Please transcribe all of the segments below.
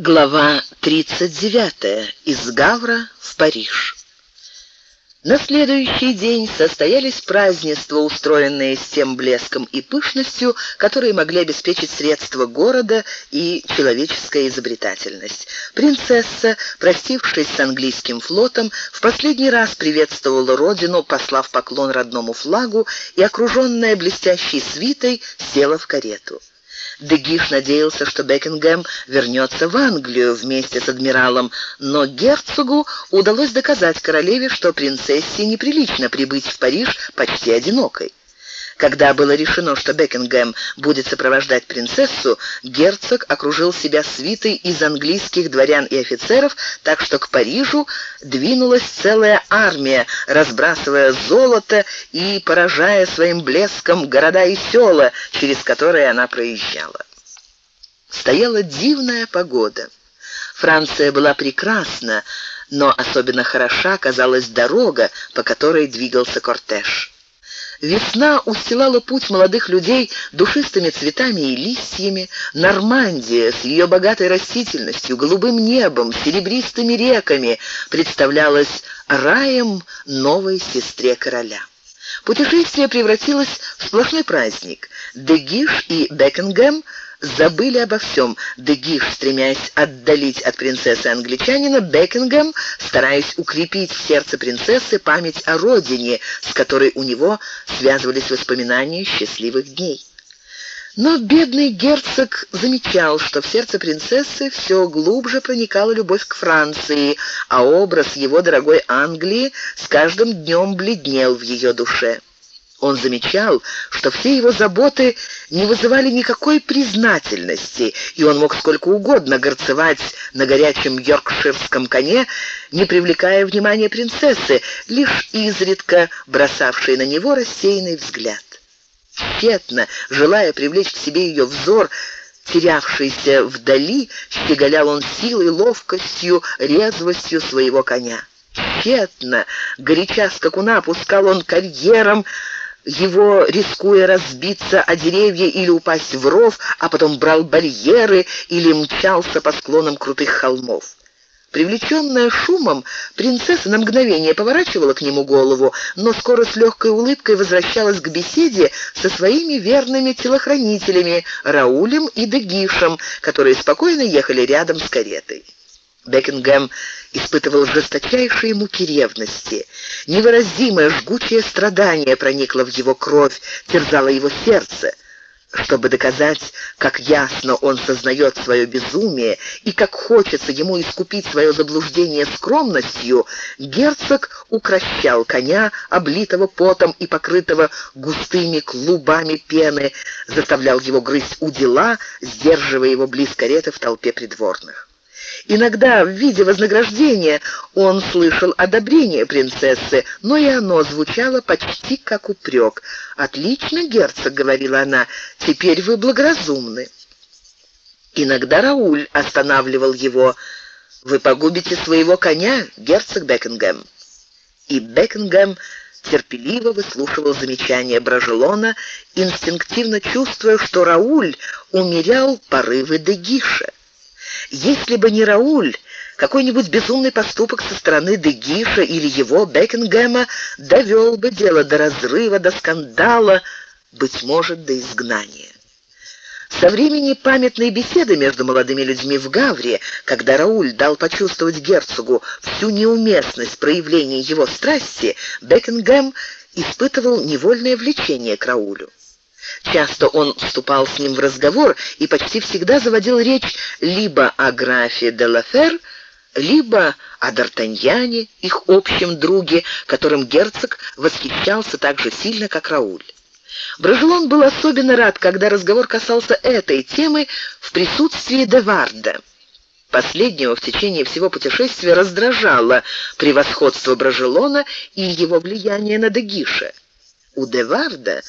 Глава 39. Из Гавра в Париж. На следующий день состоялись празднества, устроенные с тем блеском и пышностью, которые могли обеспечить средства города и человеческая изобретательность. Принцесса, простившись с английским флотом, в последний раз приветствовала родину, послав поклон родному флагу и окруженная блестящей свитой села в карету. Дегиш надеялся, что Бекингем вернется в Англию вместе с адмиралом, но герцогу удалось доказать королеве, что принцессе неприлично прибыть в Париж почти одинокой. Когда было решено, что Бекингем будет сопровождать принцессу, герцог окружил себя свитой из английских дворян и офицеров, так что к Парижу двинулась целая армия, разбрасывая золото и поражая своим блеском города и села, через которые она проезжала. Стояла дивная погода. Франция была прекрасна, но особенно хороша казалась дорога, по которой двигался кортеж. Весна устилала путь молодых людей душистыми цветами и листьями. Нормандия с ее богатой растительностью, голубым небом, серебристыми реками представлялась раем новой сестре короля. Путешествие превратилось в сплошной праздник. Дегиш и Бекингем – забыли обо всем. Дегиш, стремясь отдалить от принцессы англичанина, Бекингем, стараясь укрепить в сердце принцессы память о родине, с которой у него связывались воспоминания счастливых дней. Но бедный герцог замечал, что в сердце принцессы все глубже проникала любовь к Франции, а образ его дорогой Англии с каждым днем бледнел в ее душе. Он замечал, что все его заботы не вызывали никакой признательности, и он мог сколько угодно горцевать на горячем йоркширском коне, не привлекая внимания принцессы, лишь изредка бросавшей на него рассеянный взгляд. Тщетно, желая привлечь к себе ее взор, терявшийся вдали, щеголял он силой, ловкостью, резвостью своего коня. Тщетно, горяча скакуна, пускал он карьером, его, рискуя разбиться о деревья или упасть в ров, а потом брал барьеры или мчался по склонам крутых холмов. Привлеченная шумом, принцесса на мгновение поворачивала к нему голову, но скоро с легкой улыбкой возвращалась к беседе со своими верными телохранителями Раулем и Дегишем, которые спокойно ехали рядом с каретой. Бекингем испытывал жесточайшие муки ревности. Невыразимое жгучее страдание проникло в его кровь, терзало его сердце. Чтобы доказать, как ясно он сознает свое безумие и как хочется ему искупить свое заблуждение скромностью, герцог укращал коня, облитого потом и покрытого густыми клубами пены, заставлял его грызть удила, сдерживая его близ кареты в толпе придворных. Иногда в виде вознаграждения он слышал одобрение принцессы, но и оно звучало почти как упрек. «Отлично, герцог», — говорила она, — «теперь вы благоразумны». Иногда Рауль останавливал его. «Вы погубите своего коня, герцог Бекингем». И Бекингем терпеливо выслушивал замечания Бражелона, инстинктивно чувствуя, что Рауль умерял порывы Дегиша. Если бы не Рауль, какой-нибудь безумный поступок со стороны Дегиша или его, Бекингема, довел бы дело до разрыва, до скандала, быть может, до изгнания. Со времени памятной беседы между молодыми людьми в Гавре, когда Рауль дал почувствовать герцогу всю неуместность проявления его страсти, Бекингем испытывал невольное влечение к Раулю. Часто он вступал с ним в разговор и почти всегда заводил речь либо о графе де Лафер, либо о Д'Артаньяне, их общем друге, которым герцог восхищался так же сильно, как Рауль. Брожелон был особенно рад, когда разговор касался этой темы в присутствии Деварда. Последнего в течение всего путешествия раздражало превосходство Брожелона и его влияние на Дегиша. У Деварда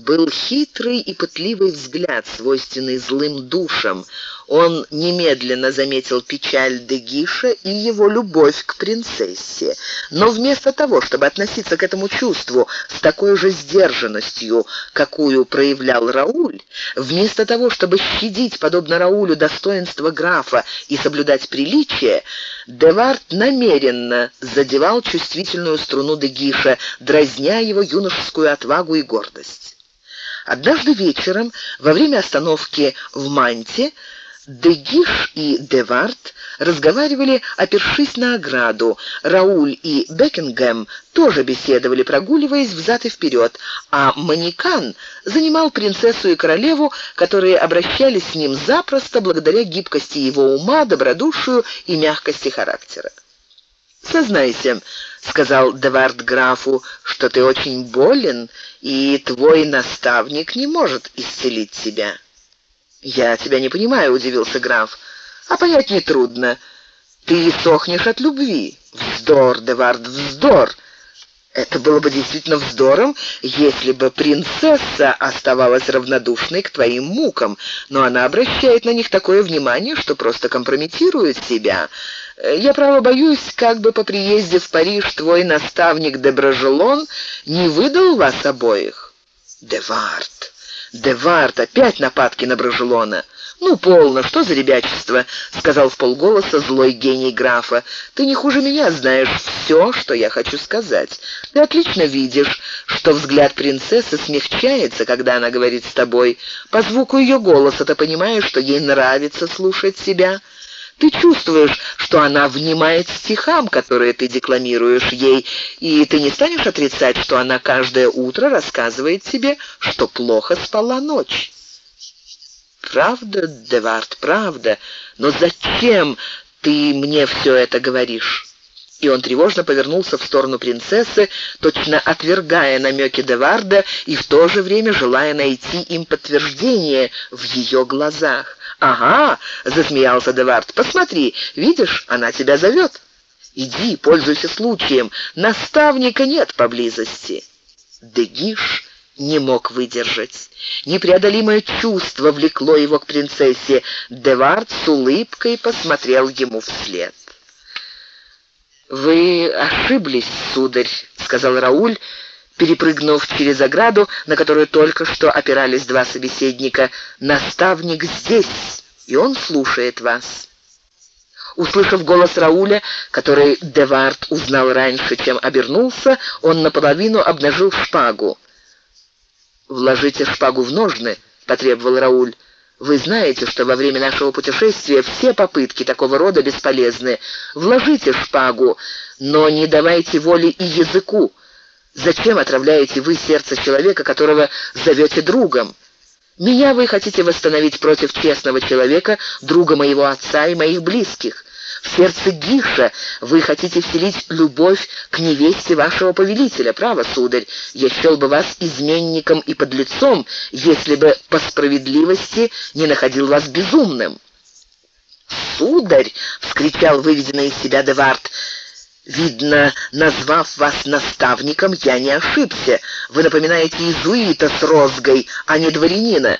был хитрый и пытливый взгляд, свойственный злым душам. Он немедленно заметил печаль Дегиша и его любовь к принцессе. Но вместо того, чтобы относиться к этому чувству с такой же сдержанностью, какую проявлял Рауль, вместо того, чтобы щадить, подобно Раулю, достоинство графа и соблюдать приличие, Девард намеренно задевал чувствительную струну Дегиша, дразня его юношескую отвагу и гордость. Однажды вечером, во время остановки в Манте, Дегиш и Девард разговаривали, опершись на ограду. Рауль и Бекингем тоже беседовали, прогуливаясь взад и вперед, а Манекан занимал принцессу и королеву, которые обращались с ним запросто благодаря гибкости его ума, добродушию и мягкости характера. «Сознайся», — сказал Девард графу, — «что ты очень болен, и твой наставник не может исцелить тебя». «Я тебя не понимаю», — удивился граф. «А понять нетрудно. Ты сохнешь от любви». «Вздор, Девард, вздор!» Это было бы действительно вздором, если бы принцесса оставалась равнодушной к твоим мукам, но она обращает на них такое внимание, что просто компрометирует себя. Я право боюсь, как бы по приезде в Париж твой наставник Деброжелон не выдал вас обоих. Девард, Девард, опять нападки на Брожелона. «Ну, полно, что за ребячество?» — сказал в полголоса злой гений графа. «Ты не хуже меня знаешь все, что я хочу сказать. Ты отлично видишь, что взгляд принцессы смягчается, когда она говорит с тобой. По звуку ее голоса ты понимаешь, что ей нравится слушать себя». Ты чувствуешь, что она внимает стихам, которые ты декламируешь ей, и ты не станешь отрицать, что она каждое утро рассказывает тебе, что плохо спала ночь. Правда, Девард, правда, но зачем ты мне все это говоришь? И он тревожно повернулся в сторону принцессы, точно отвергая намеки Деварда и в то же время желая найти им подтверждение в ее глазах. «Ага», — засмеялся Девард, — «посмотри, видишь, она тебя зовет. Иди, пользуйся случаем, наставника нет поблизости». Дегиш не мог выдержать. Непреодолимое чувство влекло его к принцессе. Девард с улыбкой посмотрел ему вслед. «Вы ошиблись, сударь», — сказал Рауль, перепрыгнув через ограду, на которую только что опирались два собеседника. «Наставник здесь, и он слушает вас». Услышав голос Рауля, который Девард узнал раньше, чем обернулся, он наполовину обнажил шпагу. «Вложите шпагу в ножны», — потребовал Рауль. «Вы знаете, что во время нашего путешествия все попытки такого рода бесполезны. Вложите шпагу, но не давайте воли и языку. Зачем отравляете вы сердце человека, которого зовете другом? Меня вы хотите восстановить против честного человека, друга моего отца и моих близких. В сердце Гиша вы хотите вселить любовь к невесте вашего повелителя. Право, сударь, я счел бы вас изменником и подлецом, если бы по справедливости не находил вас безумным. «Сударь!» — вскричал выведенный из себя Девард — Видно, назвав вас наставником, я не ошибся. Вы напоминаете иезуита с розгой, а не дворянина.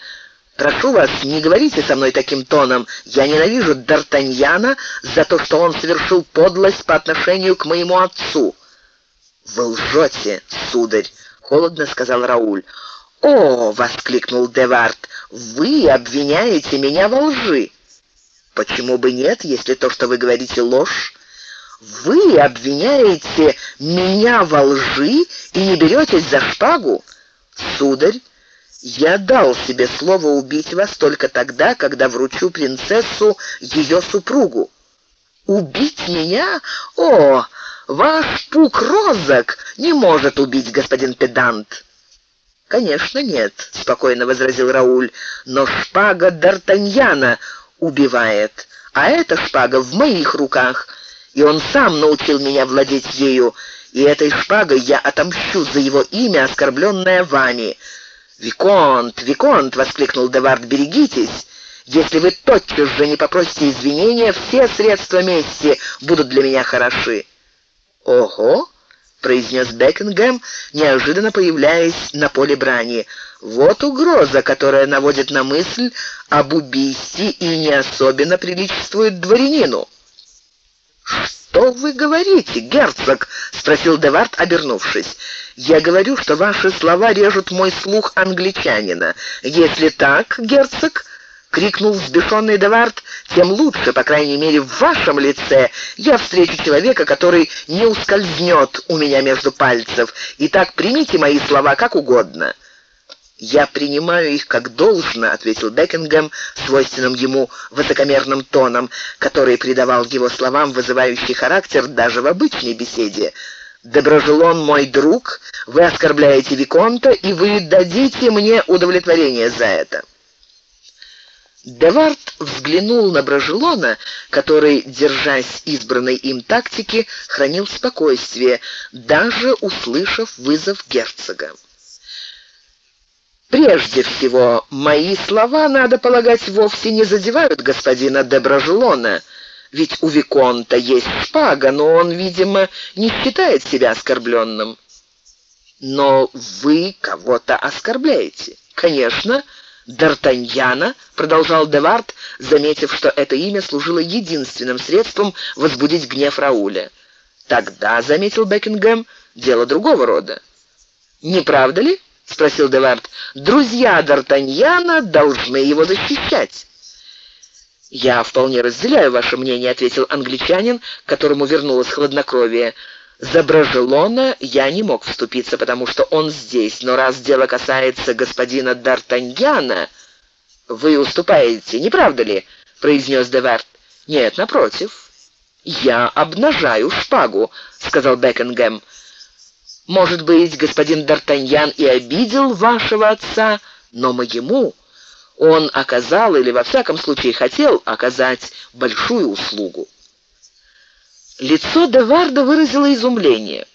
Прошу вас, не говорите со мной таким тоном. Я ненавижу Д'Артаньяна за то, что он совершил подлость по отношению к моему отцу». «Вы лжете, сударь», — холодно сказал Рауль. «О!» — воскликнул Девард. «Вы обвиняете меня во лжи». «Почему бы нет, если то, что вы говорите, ложь?» Вы обвиняете меня во лжи и не беретесь за шпагу? Сударь, я дал себе слово убить вас только тогда, когда вручу принцессу ее супругу. Убить меня? О, ваш пук розок не может убить господин педант. Конечно, нет, спокойно возразил Рауль. Но шпага Д'Артаньяна убивает, а эта шпага в моих руках и он сам научил меня владеть ею, и этой шпагой я отомщу за его имя, оскорбленное вами». «Виконт, Виконт!» — воскликнул Девард, «берегитесь! Если вы тотчас же не попросите извинения, все средства мести будут для меня хороши». «Ого!» — произнес Бекингем, неожиданно появляясь на поле брани. Вот угроза, которая наводит на мысль об убийстве и не особенно приличествует дворянину. «Что вы говорите, герцог?» — спросил Девард, обернувшись. «Я говорю, что ваши слова режут мой слух англичанина. Если так, герцог, — крикнул взбешенный Девард, — тем лучше, по крайней мере, в вашем лице я встречу человека, который не ускользнет у меня между пальцев. Итак, примите мои слова как угодно». «Я принимаю их как должно», — ответил Бекингем свойственным ему высокомерным тоном, который придавал его словам вызывающий характер даже в обычной беседе. «Доброжелон мой друг, вы оскорбляете Виконта, и вы дадите мне удовлетворение за это». Девард взглянул на Брожелона, который, держась избранной им тактики, хранил спокойствие, даже услышав вызов герцога. Прежде всего, мои слова, надо полагать, вовсе не задевают господина де Брожелона, ведь у Виконта есть шпага, но он, видимо, не считает себя оскорбленным. Но вы кого-то оскорбляете. Конечно, — Д'Артаньяна, продолжал Девард, заметив, что это имя служило единственным средством возбудить гнев Рауля. Тогда, заметил Бекингем, дело другого рода. Не правда ли? спросил Девард. Друзья Д'Артаньяна должны его защищать. «Я вполне разделяю ваше мнение», — ответил англичанин, которому вернулось хладнокровие. За Брожелона я не мог вступиться, потому что он здесь, но раз дело касается господина Д'Артаньяна, вы уступаете, не правда ли?» — произнес Девард. «Нет, напротив. Я обнажаю шпагу», — сказал Бекингем. «Может быть, господин Д'Артаньян и обидел вашего отца, но моему он оказал или во всяком случае хотел оказать большую услугу». Лицо Деварда выразило изумление.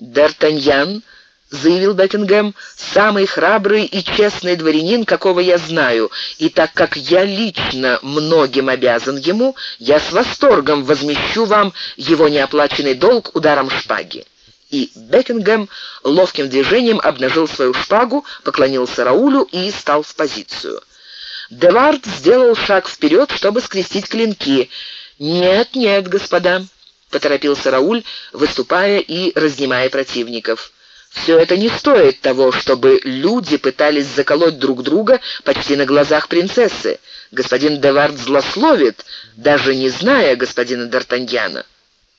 «Д'Артаньян», — заявил Бекингем, — «самый храбрый и честный дворянин, какого я знаю, и так как я лично многим обязан ему, я с восторгом возмещу вам его неоплаченный долг ударом шпаги». И Бекингем ловким движением обнажил свою шпагу, поклонился Раулю и стал в позицию. Девард сделал шаг вперед, чтобы скрестить клинки. «Нет, нет, господа», поторопился Рауль, выступая и разнимая противников. Все это не стоит того, чтобы люди пытались заколоть друг друга почти на глазах принцессы. Господин Девард злословит, даже не зная господина Д'Артаньяна.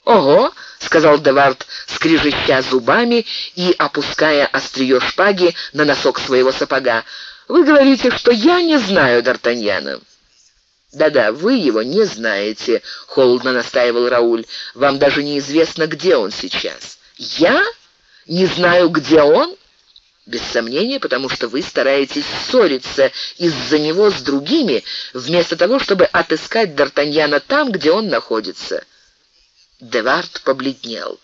«Ого!» — сказал Девард, скрижища зубами и опуская острие шпаги на носок своего сапога. «Вы говорите, что я не знаю Д'Артаньяна». «Да-да, вы его не знаете», — холодно настаивал Рауль. «Вам даже неизвестно, где он сейчас». «Я? Не знаю, где он?» «Без сомнения, потому что вы стараетесь ссориться из-за него с другими, вместо того, чтобы отыскать Д'Артаньяна там, где он находится». Девард побледнел.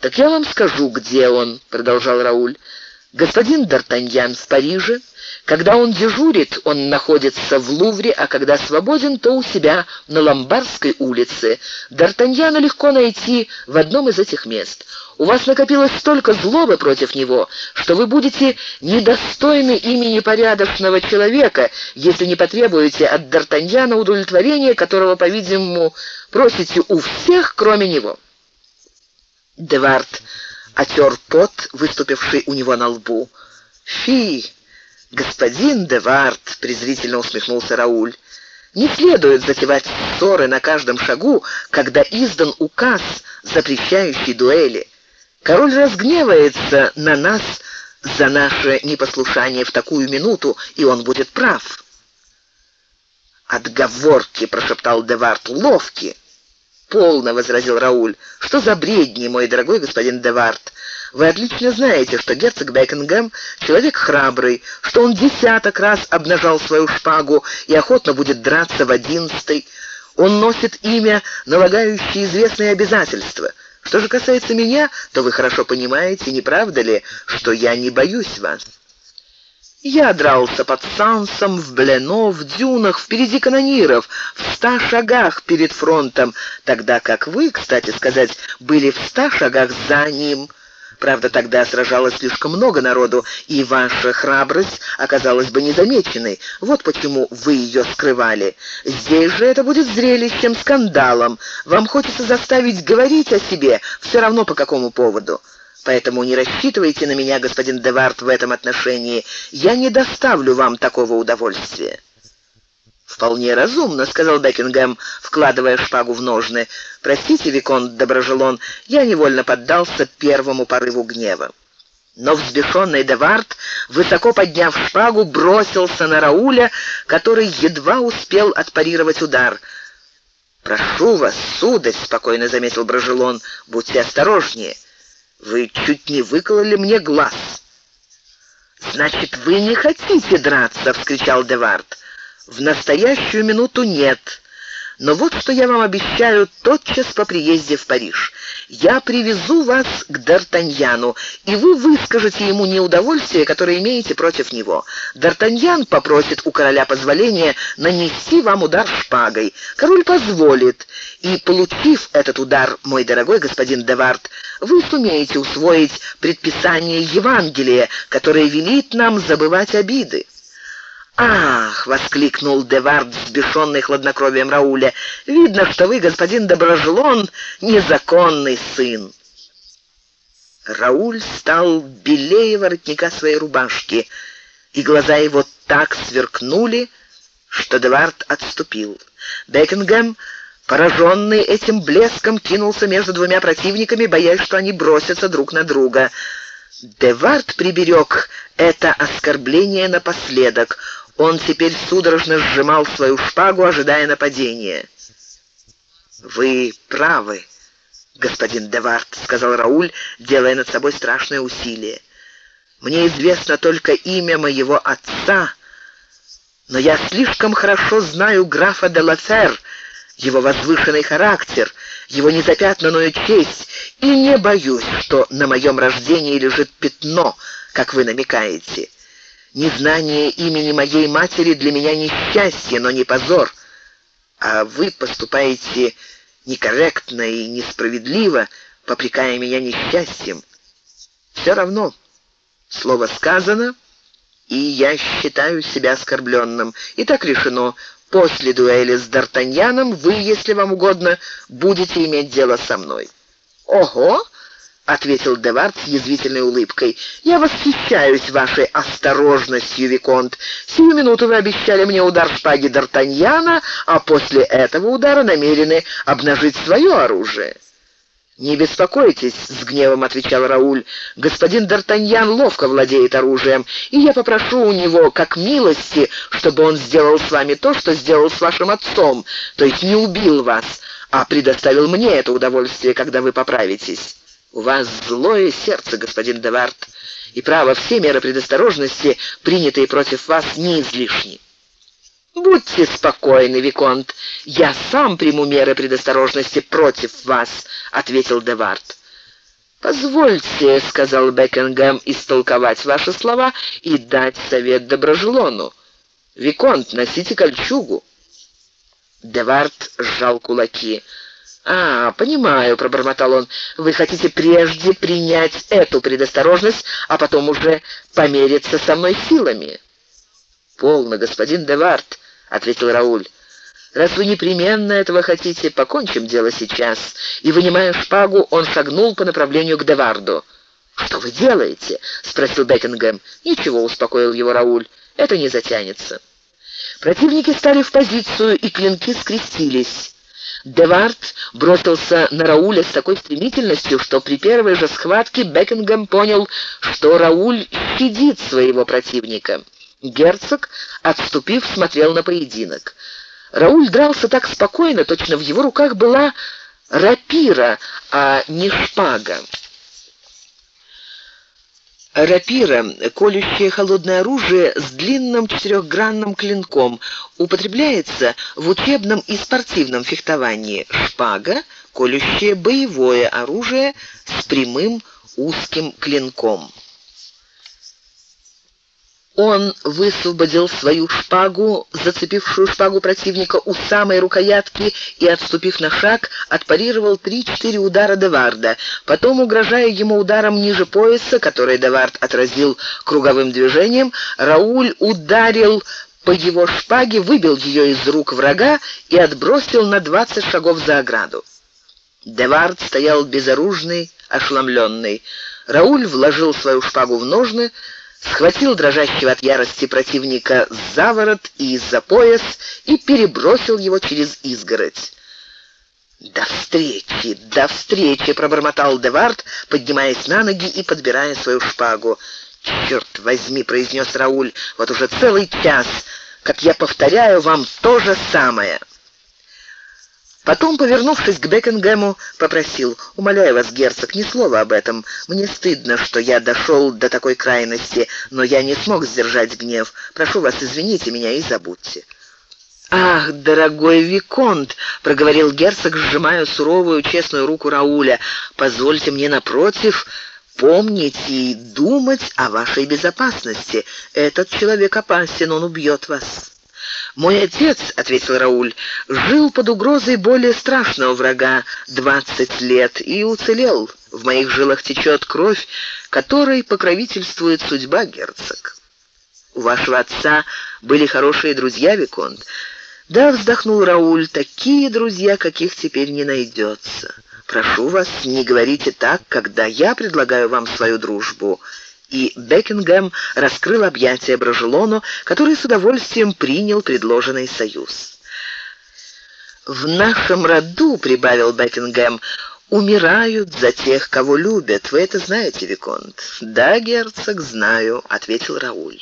«Так я вам скажу, где он», — продолжал Рауль. «Господин Д'Артаньян в Париже, когда он дежурит, он находится в Лувре, а когда свободен, то у себя на Ломбардской улице. Д'Артаньяна легко найти в одном из этих мест. У вас накопилось столько злобы против него, что вы будете недостойны имени порядочного человека, если не потребуете от Д'Артаньяна удовлетворения, которого, по-видимому, просите у всех, кроме него». Девард отер пот, выступивший у него на лбу. «Фи!» «Господин Девард», — презрительно усмехнулся Рауль, — «не следует затевать ссоры на каждом шагу, когда издан указ, запрещающий дуэли. Король разгневается на нас за наше непослушание в такую минуту, и он будет прав». «Отговорки», — прошептал Девард, — «ловки». «Полно», — возразил Рауль. «Что за бредни, мой дорогой господин Девард? Вы отлично знаете, что герцог Бекингем человек храбрый, что он десяток раз обнажал свою шпагу и охотно будет драться в одиннадцатый. Он носит имя, налагающее известные обязательства. Что же касается меня, то вы хорошо понимаете, не правда ли, что я не боюсь вас. Я дрался под Сансом, в Блено, в дюнах, впереди канониров, в ста шагах перед фронтом, тогда как вы, кстати сказать, были в ста шагах за ним. Правда, тогда сражалось слишком много народу, и ваша храбрость оказалась бы незамеченной. Вот почему вы ее скрывали. Здесь же это будет зрелищем, скандалом. Вам хочется заставить говорить о себе, все равно по какому поводу. Поэтому не рассчитывайте на меня, господин Девард, в этом отношении. Я не доставлю вам такого удовольствия. «Вполне разумно», — сказал Бекингем, вкладывая шпагу в ножны. «Простите, Виконт Доброжелон, я невольно поддался первому порыву гнева». Но взбешенный Девард, высоко подняв шпагу, бросился на Рауля, который едва успел отпарировать удар. «Прошу вас, сударь», — спокойно заметил Брожелон, — «будьте осторожнее. Вы чуть не выкололи мне глаз». «Значит, вы не хотите драться!» — вскричал Девард. В настоящую минуту нет. Но вот что я вам обещаю тотчас по приезде в Париж. Я привезу вас к Д'Артаньяну, и вы выскажете ему неудовольствие, которое имеете против него. Д'Артаньян попросит у короля позволения нанести вам удар шпагой. Король позволит, и, получив этот удар, мой дорогой господин Девард, вы сумеете усвоить предписание Евангелия, которое велит нам забывать обиды. «Ах!» — воскликнул Девард, взбешенный хладнокровием Рауля. «Видно, что вы, господин Доброжелон, незаконный сын». Рауль стал белее воротника своей рубашки, и глаза его так сверкнули, что Девард отступил. Бекингем, пораженный этим блеском, кинулся между двумя противниками, боясь, что они бросятся друг на друга. Девард приберег это оскорбление напоследок. Он теперь судорожно сжимал свою шпагу, ожидая нападения. «Вы правы, господин Девард», — сказал Рауль, делая над собой страшное усилие. «Мне известно только имя моего отца, но я слишком хорошо знаю графа де Лафер, его возвышенный характер, его незапятнанную честь, и не боюсь, что на моем рождении лежит пятно, как вы намекаете». Незнание имени моей матери для меня несчастье, но не позор. А вы поступаете некорректно и несправедливо, попрекая меня несчастьем. Все равно, слово сказано, и я считаю себя оскорбленным. И так решено. После дуэли с Д'Артаньяном вы, если вам угодно, будете иметь дело со мной». «Ого!» Ответил Девард с язвительной улыбкой. «Я восхищаюсь вашей осторожностью, Виконт. Сию минуту вы обещали мне удар шпаги Д'Артаньяна, а после этого удара намерены обнажить свое оружие». «Не беспокойтесь», — с гневом отвечал Рауль. «Господин Д'Артаньян ловко владеет оружием, и я попрошу у него, как милости, чтобы он сделал с вами то, что сделал с вашим отцом, то есть не убил вас, а предоставил мне это удовольствие, когда вы поправитесь». У вас злое сердце, господин Девард, и право все меры предосторожности, принятые против вас, не излишни. Будьте спокойны, виконт. Я сам приму меры предосторожности против вас, ответил Девард. Позвольте, сказал Бекингем, истолковать ваши слова и дать совет Доброжелону. Виконт, носите кольчугу. Девард сжал кулаки. «А, понимаю», — пробормотал он, — «вы хотите прежде принять эту предосторожность, а потом уже помериться со мной силами». «Полно, господин Девард», — ответил Рауль. «Раз вы непременно этого хотите, покончим дело сейчас». И, вынимая шпагу, он шагнул по направлению к Деварду. «Что вы делаете?» — спросил Бекингем. «Ничего», — успокоил его Рауль. «Это не затянется». Противники стали в позицию, и клинки скрестились. Девард бросился на Рауля с такой стремительностью, что при первой же схватке Бекингем понял, что Рауль щадит своего противника. Герцог, отступив, смотрел на поединок. Рауль дрался так спокойно, точно в его руках была рапира, а не шпага. Рапира — колющее холодное оружие с длинным четырехгранным клинком, употребляется в учебном и спортивном фехтовании. Шпага — колющее боевое оружие с прямым узким клинком. Он высвободил свою шпагу, зацепившую шпагу противника у самой рукоятки и, отступив на шаг, отпарировал три-четыре удара Деварда. Потом, угрожая ему ударом ниже пояса, который Девард отразил круговым движением, Рауль ударил по его шпаге, выбил ее из рук врага и отбросил на двадцать шагов за ограду. Девард стоял безоружный, ошеломленный. Рауль вложил свою шпагу в ножны, схватил дрожащего от ярости противника за ворот и за пояс и перебросил его через изгородь. «До встречи, до встречи!» — пробормотал Девард, поднимаясь на ноги и подбирая свою шпагу. «Черт возьми!» — произнес Рауль. «Вот уже целый час, как я повторяю вам то же самое!» Потом, повернувшись к Бекингему, попросил, «Умоляю вас, герцог, ни слова об этом. Мне стыдно, что я дошел до такой крайности, но я не смог сдержать гнев. Прошу вас, извините меня и забудьте». «Ах, дорогой Виконт!» — проговорил герцог, сжимая суровую, честную руку Рауля. «Позвольте мне, напротив, помнить и думать о вашей безопасности. Этот человек опасен, он убьет вас». «Мой отец», — ответил Рауль, — «жил под угрозой более страшного врага двадцать лет и уцелел. В моих жилах течет кровь, которой покровительствует судьба герцог». «У вашего отца были хорошие друзья, Виконт?» «Да», — вздохнул Рауль, — «такие друзья, каких теперь не найдется. Прошу вас, не говорите так, когда я предлагаю вам свою дружбу» и Бекингем раскрыл объятия Брожелону, который с удовольствием принял предложенный союз. «В нашем роду», — прибавил Бекингем, — «умирают за тех, кого любят. Вы это знаете, Виконт?» «Да, герцог, знаю», — ответил Рауль.